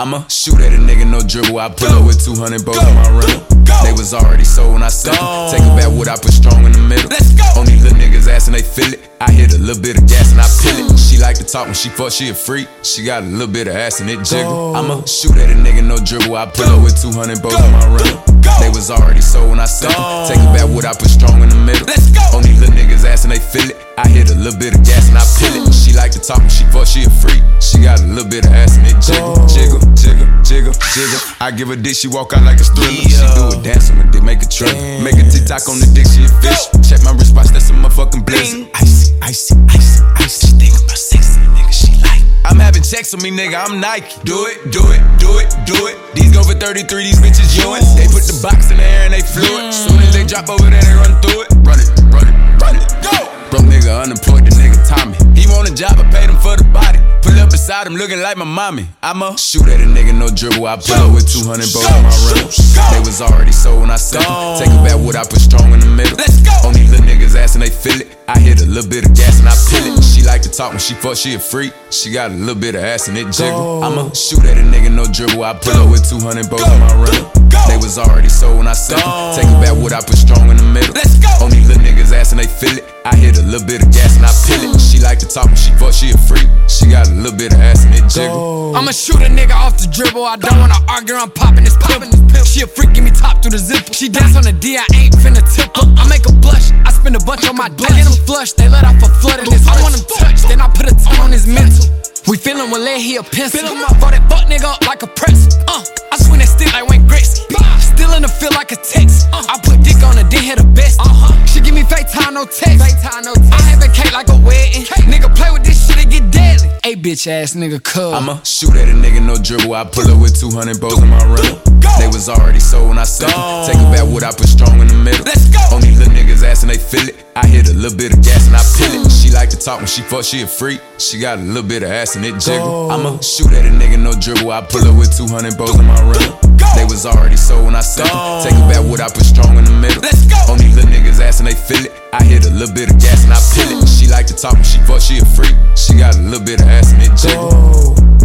I'ma shoot at a nigga, no dribble. I pull up with 200 bows in my rental. They was already sold when I sent them. Take it back, what I put strong in the middle. Let's go. Only little niggas ass and they feel it. I hit a little bit of gas and I peel it. She like to talk when she fuck, she a freak. She got a little bit of ass and it jiggle. I'ma shoot at a nigga, no dribble. I pull up with 200 bows in my rental. They was already sold when I sent them. Take it back, what I put strong in the middle. Let's go. Only little niggas ass and they feel it. I hit a little bit of gas and I peel it. She like to talk when she fuck, she a freak. She got a little bit of ass and it jiggle, jiggle, I give a dick, she walk out like a thriller. She do a dance on my dick, make a trip. Make a TikTok on the dick, she a fish. Check my response, that's a motherfucking blizzard. Icy, icy, icy, icy. She think about sexy, nigga, she like. I'm having checks on me, nigga, I'm Nike. Do it, do it, do it, do it. These go for 33, these bitches yoin'. They put the box in the air and they flew it. Soon as they drop over there, they run through it. Run it, run it, run it, go! Broke nigga unemployed, the nigga Tommy. He want a job, I paid him for the body. Beside him looking like my mommy. I'ma shoot at a nigga, no dribble. I pull up with 200 bows in my rental. They was already sold when I them. Take it back, what I put strong in the middle. Let's go. On Only little niggas ass and they feel it. I hit a little bit of gas and I peel it. She like to talk when she fuck, she a freak. She got a little bit of ass and it jiggle. I'ma shoot at a nigga, no dribble. I pull up with 200 bows in my rental. They was already sold when I them. Take it back, what I put strong in the middle. Let's go. On Only little niggas ass and they feel it. I hit a little bit of it. She like to talk when she fuck, she a freak. She got a little bit of ass and it jiggle. I'ma shoot a nigga off the dribble. I don't wanna argue, I'm popping this pill. She a freak, give me top through the zipper. She dance on the D, I ain't finna tip her. I make her blush, I spend a bunch on my dick. I get them flush, they let off a flood in this. I want him touched, then I put a ton on his mental. We feelin' with lead, he a pencil. Fill him up, for that fuck nigga up like a no text. FaceTime, no text. I have a cake like a wedding. Nigga play with this shit, it get deadly. Hey, bitch ass nigga, cuz. I'ma shoot at a nigga, no dribble. I pull up with 200 bows in my rental. They was already sold when I sent them. Take it back, what I put strong in the middle. Let's go. Only little niggas assin', they feel it. I hit a little bit of gas and I peel it. She like to talk when she fuck, she a freak. She got a little bit of ass and it jiggle. I'ma shoot at a nigga, no dribble. I pull up with 200 bows in my rental. They was already sold when I sent them. Take it back, what I put strong in the middle. Let's go. Only little niggas ass and they feel it. I hit a little bit of gas and I peel it. She like to talk when she fuck, she a freak. She got a little bit of ass and it jiggle.